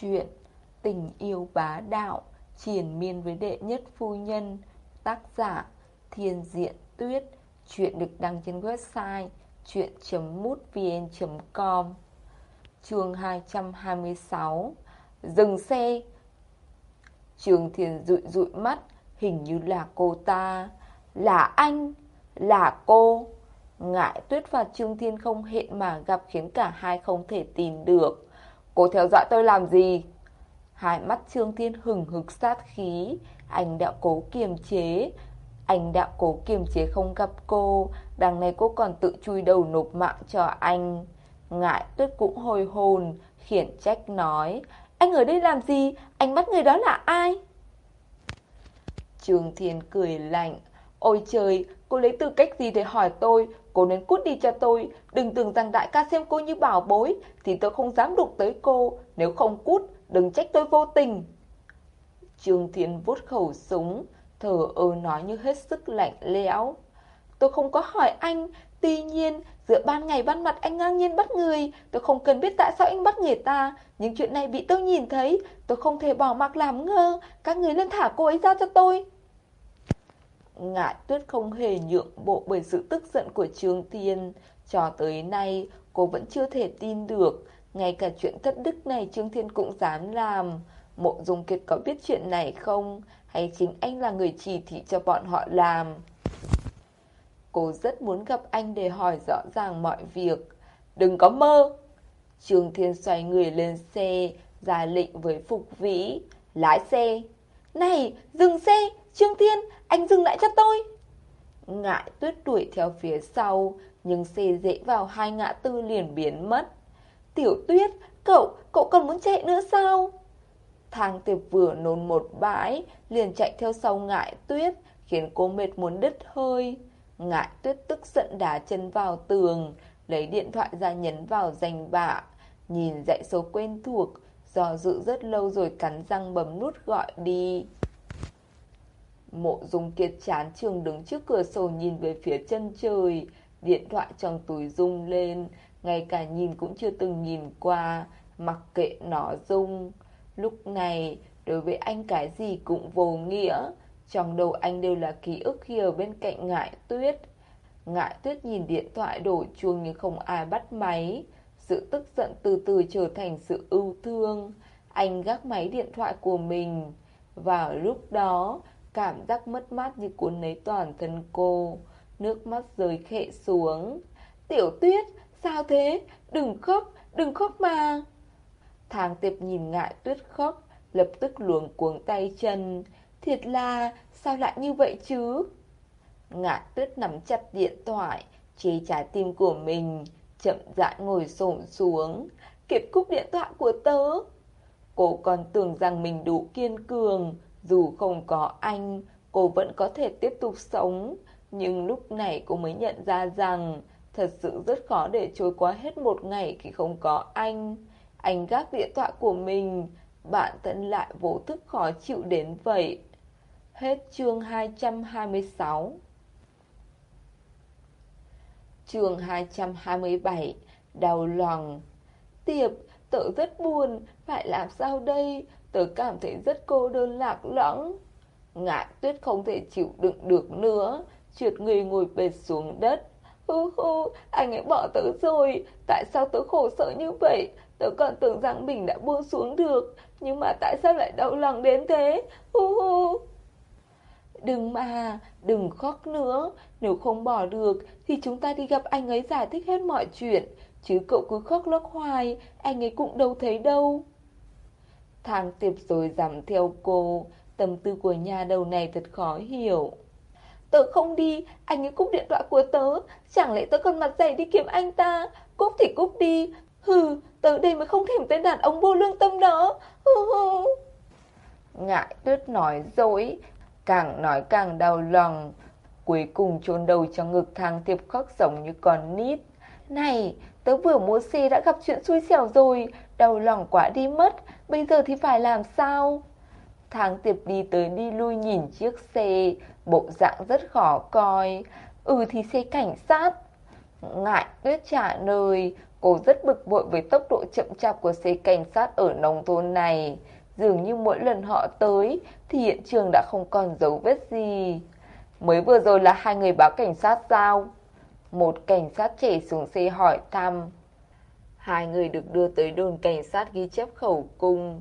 Chuyện, Tình yêu bá đạo triển miên với đệ nhất phu nhân, Tác giả Thiên Diện Tuyết, Chuyện được đăng trên website chuyện.mútvn.com Chương 226 Dừng xe. Trường Thiền rụi rụi mắt, Hình như là cô ta. Là anh, Là cô. Ngại tuyết và Trương Thiên không hẹn mà gặp khiến cả hai không thể tìm được. Cô theo dõi tôi làm gì? Hai mắt Trương Thiên hừng hực sát khí. Anh đã cố kiềm chế. Anh đã cố kiềm chế không gặp cô. Đằng này cô còn tự chui đầu nộp mạng cho anh. Ngại tuyết cũng hồi hồn Khiển trách nói. Anh ở đây làm gì? Anh bắt người đó là ai? Trương Thiên cười lạnh. Ôi trời, cô lấy tư cách gì để hỏi tôi? Cô nên cút đi cho tôi. Đừng tưởng rằng đại ca xem cô như bảo bối Thì tôi không dám đụng tới cô. Nếu không cút, đừng trách tôi vô tình. Trương Thiên vuốt khẩu súng Thở ơ nói như hết sức lạnh lẽo. Tôi không có hỏi anh. Tuy nhiên, giữa ban ngày ban mặt anh ngang nhiên bắt người. Tôi không cần biết tại sao anh bắt người ta. Nhưng chuyện này bị tôi nhìn thấy Tôi không thể bỏ mặc làm ngơ. Các người nên thả cô ấy ra cho tôi. Ngại tuyết không hề nhượng bộ bởi sự tức giận của Trương Thiên. Cho tới nay, cô vẫn chưa thể tin được. Ngay cả chuyện thất đức này Trương Thiên cũng dám làm. Mộ Dung Kiệt có biết chuyện này không? Hay chính anh là người chỉ thị cho bọn họ làm? Cô rất muốn gặp anh để hỏi rõ ràng mọi việc. Đừng có mơ! Trương Thiên xoay người lên xe, ra lệnh với Phục Vĩ. Lái xe! Này, dừng xe! Trương Thiên, anh dừng lại cho tôi. Ngại tuyết đuổi theo phía sau, nhưng xe dễ vào hai ngã tư liền biến mất. Tiểu tuyết, cậu, cậu còn muốn chạy nữa sao? Thang tiệp vừa nôn một bãi, liền chạy theo sau ngại tuyết, khiến cô mệt muốn đứt hơi. Ngại tuyết tức giận đá chân vào tường, lấy điện thoại ra nhấn vào danh bạ, nhìn dãy số quen thuộc, do dự rất lâu rồi cắn răng bấm nút gọi đi. Mộ dung kiệt chán trường đứng trước cửa sổ nhìn về phía chân trời. Điện thoại trong túi rung lên, Ngay cả nhìn cũng chưa từng nhìn qua, Mặc kệ nó rung. Lúc này, đối với anh cái gì cũng vô nghĩa. Trong đầu anh đều là ký ức khi ở bên cạnh ngại tuyết. Ngại tuyết nhìn điện thoại đổ chuông nhưng không ai bắt máy. Sự tức giận từ từ trở thành sự ưu thương. Anh gác máy điện thoại của mình. Vào lúc đó Cảm giác mất mát như cuốn lấy toàn thân cô. Nước mắt rơi khệ xuống. Tiểu tuyết, sao thế? Đừng khóc, đừng khóc mà. Thang tiệp nhìn ngại tuyết khóc Lập tức luồng cuống tay chân. Thiệt là, sao lại như vậy chứ? Ngại tuyết nắm chặt điện thoại Chế trái tim của mình Chậm rãi ngồi xổm xuống. Kiệt cúp điện thoại của tớ. Cô còn tưởng rằng mình đủ kiên cường dù không có anh, cô vẫn có thể tiếp tục sống. Nhưng lúc này cô mới nhận ra rằng thật sự rất khó để trôi qua hết một ngày khi không có anh. Anh gác điện thoại của mình, bạn thân lại vô thức khó chịu đến vậy. Hết chương 226 Chương 227 Đau lòng Tiệp, tớ rất buồn, phải làm sao đây? Tớ cảm thấy rất cô đơn lạc lõng. Ngại tuyết không thể chịu đựng được nữa. Trượt người ngồi bệt xuống đất. Hu hu, anh ấy bỏ tớ rồi. Tại sao tớ khổ sở như vậy? Tớ còn tưởng rằng mình đã buông xuống được. Nhưng mà tại sao lại đau lòng đến thế? Hu hu Đừng mà, đừng khóc nữa. Nếu không bỏ được Thì chúng ta đi gặp anh ấy giải thích hết mọi chuyện. Chứ cậu cứ khóc lóc hoài Anh ấy cũng đâu thấy đâu. Thang tiệp rồi giảm theo cô. Tâm tư của nhà đầu này thật khó hiểu. Tớ không đi Anh ấy cúp điện thoại của tớ. Chẳng lẽ tớ còn mặt dày đi kiếm anh ta? Cúp thì cúp đi. Hừ, tớ đây mới không thèm tên đàn ông vô lương tâm đó. Hừ hừ. Ngại tuyết nói dối Càng nói càng đau lòng. Cuối cùng chôn đầu trong ngực thang tiệp khóc giống như con nít. Này, tớ vừa mua xe đã gặp chuyện xui xẻo rồi. Đau lòng quá đi mất. Bây giờ thì phải làm sao? Thang tiệp đi tới đi lui nhìn chiếc xe, bộ dạng rất khó coi. Ừ thì xe cảnh sát. Ngại tuyết trả lời, Cô rất bực bội với tốc độ chậm chạp của xe cảnh sát ở nông thôn này. Dường như mỗi lần họ tới thì hiện trường đã không còn dấu vết gì. Mới vừa rồi là hai người báo cảnh sát sao? Một cảnh sát trẻ xuống xe hỏi thăm. Hai người được đưa tới đồn cảnh sát ghi chép khẩu cung.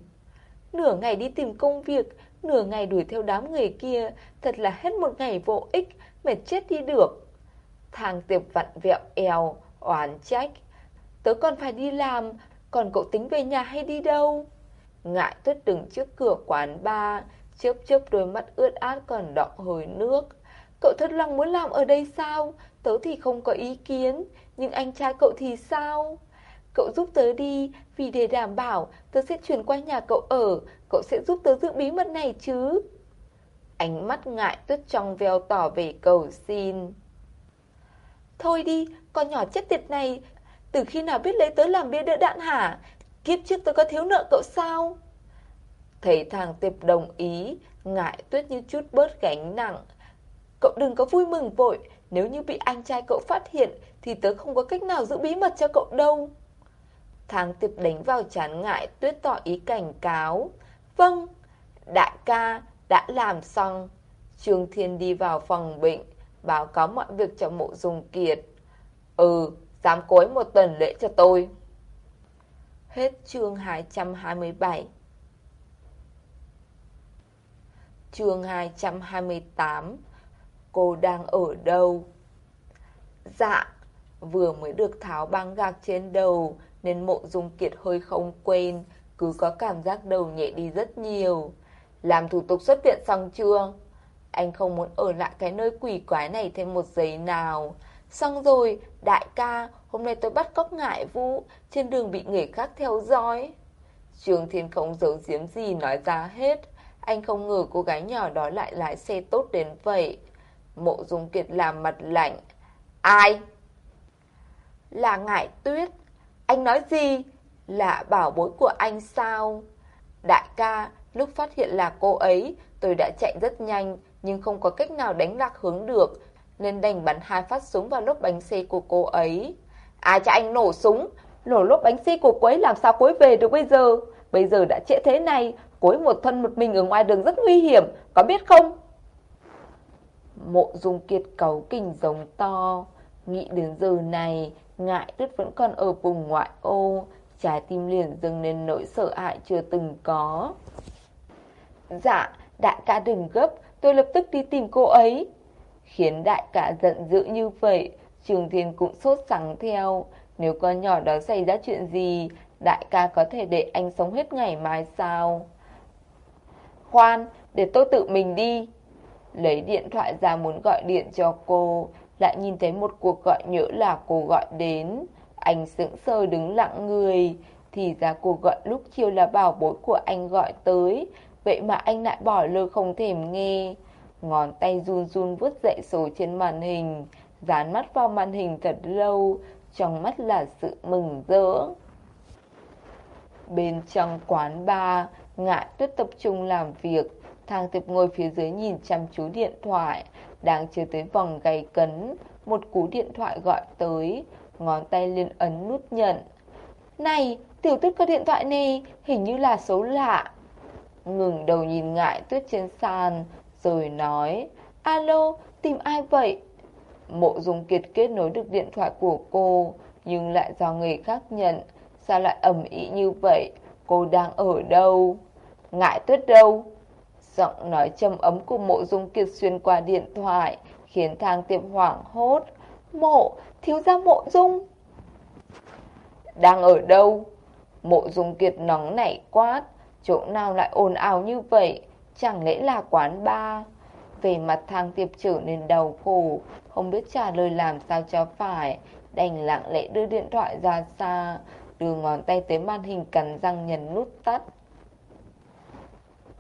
Nửa ngày đi tìm công việc, nửa ngày đuổi theo đám người kia, thật là hết một ngày vô ích, mệt chết đi được. Thang tiệp vặn vẹo eo, oán trách. Tớ còn phải đi làm, còn cậu tính về nhà hay đi đâu? Ngại tuyết đứng trước cửa quán bar, chớp chớp đôi mắt ướt át còn đọng hồi nước. Cậu thật lòng muốn làm ở đây sao? Tớ thì không có ý kiến, nhưng anh trai cậu thì sao? Cậu giúp tớ đi, vì để đảm bảo tớ sẽ chuyển qua nhà cậu ở, cậu sẽ giúp tớ giữ bí mật này chứ. Ánh mắt ngại tuyết trong veo tỏ về cầu xin. Thôi đi, con nhỏ chết tiệt này, từ khi nào biết lấy tớ làm bia đỡ đạn hả? Kiếp trước tớ có thiếu nợ cậu sao? Thấy thằng tiệp đồng ý, ngại tuyết như chút bớt gánh nặng. Cậu đừng có vui mừng vội, nếu như bị anh trai cậu phát hiện thì tớ không có cách nào giữ bí mật cho cậu đâu. Thang tiệp đánh vào chán ngại tuyết tỏ ý cảnh cáo. Vâng, đại ca đã làm xong. Trương Thiên đi vào phòng bệnh, báo cáo mọi việc cho mộ dung kiệt. Ừ, dám cối một tuần lễ cho tôi. Hết chương 227 Chương 228 Cô đang ở đâu? Dạ, vừa mới được tháo băng gạc trên đầu nên mộ dung kiệt hơi không quên, cứ có cảm giác đầu nhẹ đi rất nhiều. Làm thủ tục xuất viện xong chưa? Anh không muốn ở lại cái nơi quỷ quái này thêm một giây nào. Xong rồi, đại ca, hôm nay tôi bắt cóc ngại vũ, trên đường bị người khác theo dõi. Trường Thiên không giấu giếm gì nói ra hết. Anh không ngờ cô gái nhỏ đó lại lái xe tốt đến vậy. Mộ Dung Kiệt làm mặt lạnh. Ai? Là ngại tuyết. Anh nói gì? Là bảo bối của anh sao? Đại ca, lúc phát hiện là cô ấy, tôi đã chạy rất nhanh, nhưng không có cách nào đánh lạc hướng được, nên đành bắn hai phát súng vào lốp bánh xe của cô ấy. À, Ai cho anh nổ súng? Nổ lốp bánh xe của cô ấy làm sao cô ấy về được bây giờ? Bây giờ đã trễ thế này, cô ấy một thân một mình ở ngoài đường rất nguy hiểm, có biết không? Mộ dung kiệt cấu kình giống to, nghĩ đến giờ này, ngại tuyết vẫn còn ở vùng ngoại ô, trái tim liền dâng lên nỗi sợ hãi chưa từng có. Dạ, đại ca đừng gấp, tôi lập tức đi tìm cô ấy. Khiến đại ca giận dữ như vậy, Trường Thiên cũng sốt sắng theo. Nếu con nhỏ đó xảy ra chuyện gì, đại ca có thể để anh sống hết ngày mai sao? Khoan, để tôi tự mình đi. Lấy điện thoại ra muốn gọi điện cho cô, lại nhìn thấy một cuộc gọi nhỡ là cô gọi đến. Anh sững sờ đứng lặng người, thì ra cuộc gọi lúc chiều là bảo bối của anh gọi tới, vậy mà anh lại bỏ lơ không thèm nghe. Ngón tay run run vuốt dậy số trên màn hình, dán mắt vào màn hình thật lâu, trong mắt là sự mừng rỡ. Bên trong quán bar, ngại tuyết tập trung làm việc, thang tiệp ngồi phía dưới nhìn chăm chú điện thoại, đang chưa tới vòng gay cấn, một cú điện thoại gọi tới, ngón tay liên ấn nút nhận. Này, tiểu tuyết có điện thoại nè, hình như là số lạ. Ngừng đầu nhìn ngại tuyết trên sàn, rồi nói, alo, tìm ai vậy? Mộ dung kiệt kết nối được điện thoại của cô, nhưng lại do người khác nhận. Sao lại ẩm ý như vậy? Cô đang ở đâu? Ngại tuyết đâu? Giọng nói trầm ấm của mộ dung kiệt xuyên qua điện thoại, khiến thang tiệp hoảng hốt. Mộ, thiếu gia mộ dung. Đang ở đâu? Mộ dung kiệt nóng nảy quát, chỗ nào lại ồn ào như vậy? Chẳng lẽ là quán ba? Về mặt thang tiệp trở nên đau khổ, không biết trả lời làm sao cho phải, đành lặng lẽ đưa điện thoại ra xa, đưa ngón tay tới màn hình cắn răng nhấn nút tắt.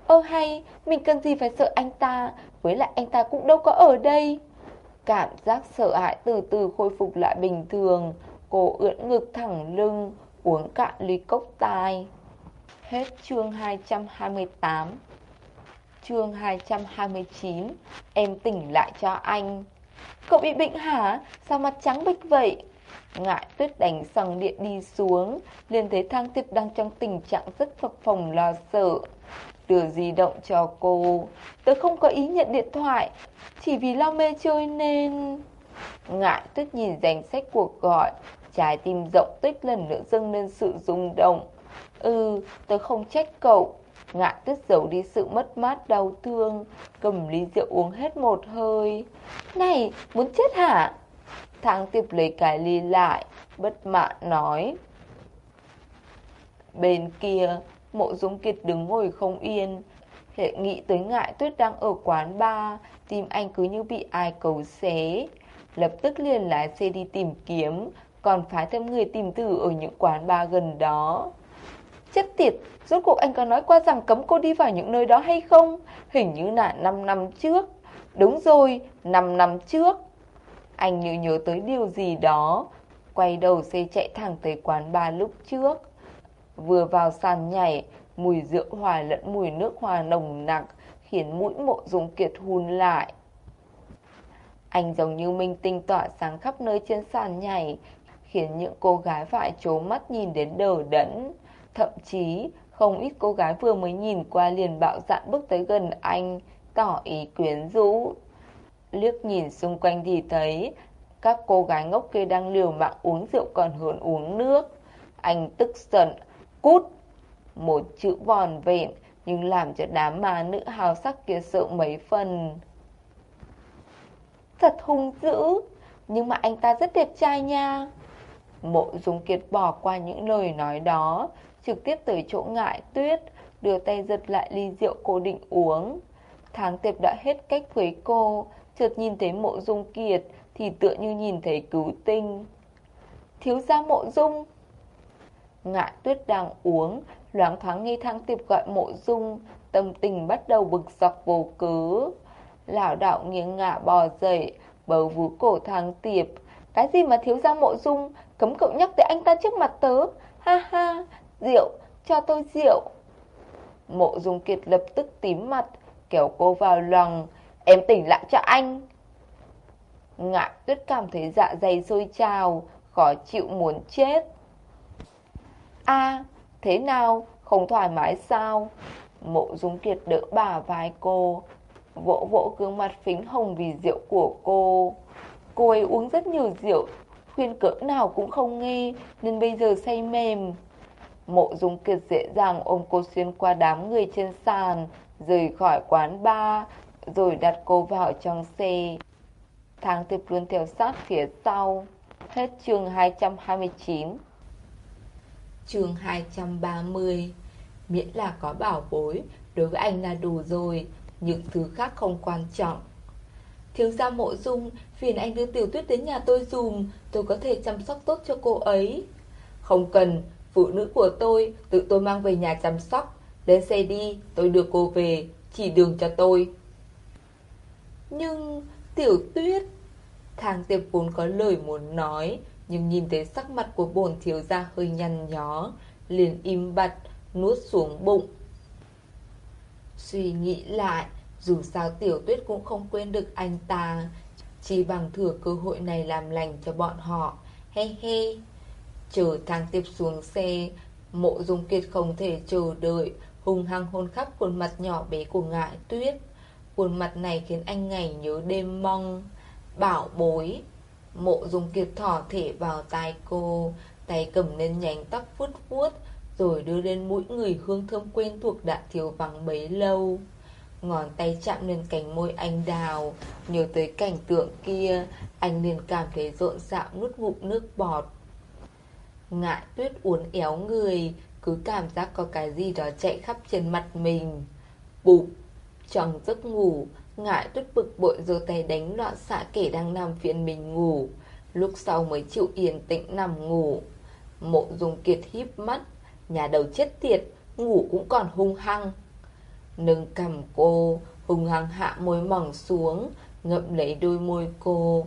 Ơ hay, mình cần gì phải sợ anh ta, với lại anh ta cũng đâu có ở đây. Cảm giác sợ hãi từ từ khôi phục lại bình thường, cô ưỡn ngực thẳng lưng, uống cạn ly cốc tai. Hết chương 228 Chương 229 Em tỉnh lại cho anh Cậu bị bệnh hả? Sao mặt trắng bệch vậy? Ngại tuyết đánh sòng điện đi xuống, liền thấy thang tiếp đang trong tình trạng rất phập phồng lo sợ. Đưa di động cho cô. Tớ không có ý nhận điện thoại, chỉ vì lo mê chơi nên... Ngại tuyết nhìn danh sách cuộc gọi, trái tim rộng tích lần nữa dâng lên sự rung động. Ừ, tớ không trách cậu. Ngại tuyết giấu đi sự mất mát đau thương, cầm ly rượu uống hết một hơi. Này, muốn chết hả? Thang tiệp lấy cái ly lại, bất mãn nói. Bên kia, mộ dung kiệt đứng ngồi không yên. Hệ nghĩ tới ngại tuyết đang ở quán bar, tim anh cứ như bị ai cầu xé. Lập tức liền lái xe đi tìm kiếm, còn phái thêm người tìm từ ở những quán bar gần đó. Chết tiệt, rốt cuộc anh có nói qua rằng cấm cô đi vào những nơi đó hay không? Hình như là 5 năm trước. Đúng rồi, 5 năm trước. Anh như nhớ tới điều gì đó, quay đầu xe chạy thẳng tới quán bar lúc trước. Vừa vào sàn nhảy, mùi rượu hòa lẫn mùi nước hoa nồng nặc, khiến mũi mộ dung kiệt hun lại. Anh giống như minh tinh tỏa sáng khắp nơi trên sàn nhảy, khiến những cô gái phải trố mắt nhìn đến đờ đẫn. Thậm chí, không ít cô gái vừa mới nhìn qua liền bạo dạn bước tới gần anh, tỏ ý quyến rũ. Liếc nhìn xung quanh thì thấy các cô gái ngốc kia đang liều mạng uống rượu còn hơn uống nước. Anh tức giận, cút! Một chữ vòn vẹn nhưng làm cho đám ma nữ hào sắc kia sợ mấy phần. Thật hung dữ, nhưng mà anh ta rất đẹp trai nha. Mộ Dung Kiệt bỏ qua những lời nói đó, trực tiếp tới chỗ ngại tuyết, đưa tay giật lại ly rượu cô định uống. Tháng tiệp đã hết cách với cô, chợt nhìn thấy mộ dung kiệt thì tựa như nhìn thấy cứu tinh. Thiếu gia mộ dung. Ngại tuyết đang uống, loáng thoáng nghe thang tiệp gọi mộ dung, tâm tình bắt đầu bực dọc vô cớ. Lão đạo nghiêng ngả bò dậy, bầu vú cổ thang tiệp. Cái gì mà thiếu gia mộ dung, cấm cậu nhắc tới anh ta trước mặt tớ. Ha ha, rượu, cho tôi rượu. Mộ dung kiệt lập tức tím mặt, kéo cô vào lòng. Em tỉnh lại cho anh. Ngạ tuyết cảm thấy dạ dày sôi trào, khó chịu muốn chết. a thế nào, không thoải mái sao? Mộ dung kiệt đỡ bà vai cô, vỗ vỗ gương mặt phính hồng vì rượu của cô. Cô ấy uống rất nhiều rượu, khuyên cỡ nào cũng không nghe, nên bây giờ say mềm. Mộ dung kiệt dễ dàng ôm cô xuyên qua đám người trên sàn, rời khỏi quán bar, rồi đặt cô vào trong xe. Tháng tiệp luôn theo sát phía sau. Hết chương 229 Chương 230 Miễn là có bảo bối, đối với anh là đủ rồi, những thứ khác không quan trọng. Thiếu gia mộ dung, phiền anh đưa tiểu tuyết đến nhà tôi dùng, tôi có thể chăm sóc tốt cho cô ấy. Không cần, phụ nữ của tôi, tự tôi mang về nhà chăm sóc. Lên xe đi, tôi đưa cô về, chỉ đường cho tôi. Nhưng, tiểu tuyết... Thang tiệp vốn có lời muốn nói, nhưng nhìn thấy sắc mặt của bồn thiếu gia hơi nhăn nhó, liền im bặt, nuốt xuống bụng. Suy nghĩ lại, dù sao tiểu tuyết cũng không quên được anh ta, chỉ bằng thừa cơ hội này làm lành cho bọn họ. He he. Chờ thang tiệp xuống xe, mộ dung kiệt không thể chờ đợi, hùng hăng hôn khắp khuôn mặt nhỏ bé của ngại tuyết. Khuôn mặt này khiến anh ngày nhớ đêm mong. Bảo bối. Mộ dùng kiệt thỏ thể vào tai cô, tay cầm lên nhánh tóc vuốt vuốt, rồi đưa lên mũi người hương thơm quen thuộc đã thiếu vắng bấy lâu. Ngón tay chạm lên cánh môi anh đào, nhớ tới cảnh tượng kia, anh liền cảm thấy rộn rạo nuốt ngụm nước bọt. Ngại tuyết uốn éo người, cứ cảm giác có cái gì đó chạy khắp trên mặt mình. Bụp, trong giấc ngủ, ngại tuyết bực bội giơ tay đánh loạn xạ kể đang nằm phiền mình ngủ. Lúc sau mới chịu yên tĩnh nằm ngủ. Mộ dùng kiệt híp mắt, nhà đầu chết tiệt, ngủ cũng còn hung hăng. Nâng cầm cô, hung hăng hạ môi mỏng xuống, ngậm lấy đôi môi cô,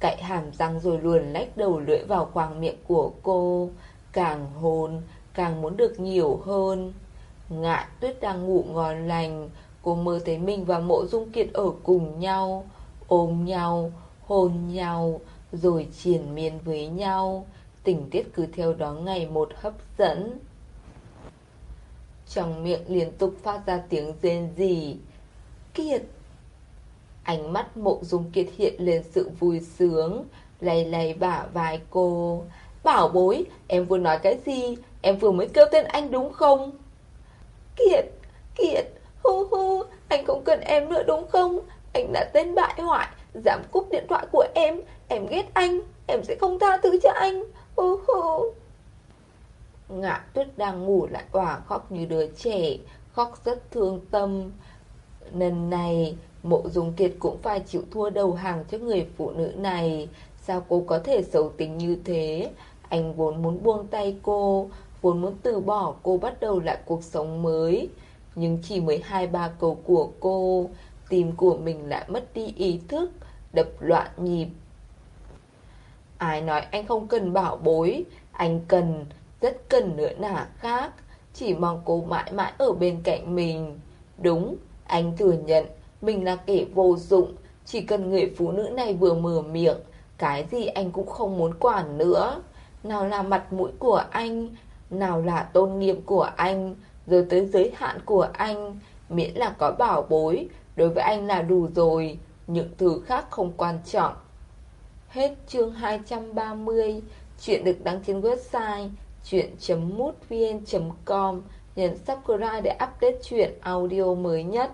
cạy hàm răng rồi luồn lách đầu lưỡi vào khoang miệng của cô, càng hôn, càng muốn được nhiều hơn. Ngạ tuyết đang ngủ ngon lành, cô mơ thấy mình và mộ dung kiệt ở cùng nhau, ôm nhau, hôn nhau, rồi triển miên với nhau. Tình tiết cứ theo đó ngày một hấp dẫn. Trong miệng liên tục phát ra tiếng rên rỉ. Kiệt! Ánh mắt mộ dung kiệt hiện lên sự vui sướng, lay lay bả vai cô. Bảo bối, em vừa nói cái gì? Em vừa mới kêu tên anh đúng không? Kiệt! Kiệt! Hu hu! Anh không cần em nữa đúng không? Anh là tên bại hoại, dám cúp điện thoại của em. Em ghét anh, em sẽ không tha thứ cho anh. Hu hu! Ngạ tuyết đang ngủ lại òa khóc như đứa trẻ, khóc rất thương tâm. Lần này, mộ dung kiệt cũng phải chịu thua đầu hàng cho người phụ nữ này. Sao cô có thể xấu tính như thế? Anh vốn muốn buông tay cô, vốn muốn từ bỏ cô bắt đầu lại cuộc sống mới. Nhưng chỉ mới hai ba câu của cô, tim của mình lại mất đi ý thức, đập loạn nhịp. Ai nói anh không cần bảo bối, anh cần, rất cần nữa nả khác, chỉ mong cô mãi mãi ở bên cạnh mình. Đúng, anh thừa nhận mình là kẻ vô dụng, chỉ cần người phụ nữ này vừa mở miệng, cái gì anh cũng không muốn quản nữa. Nào là mặt mũi của anh, nào là tôn nghiêm của anh, rồi tới giới hạn của anh, miễn là có bảo bối, đối với anh là đủ rồi, những thứ khác không quan trọng. Hết chương 230, chuyện được đăng trên website chuyện.mútvn.com, nhấn subscribe để update chuyện audio mới nhất.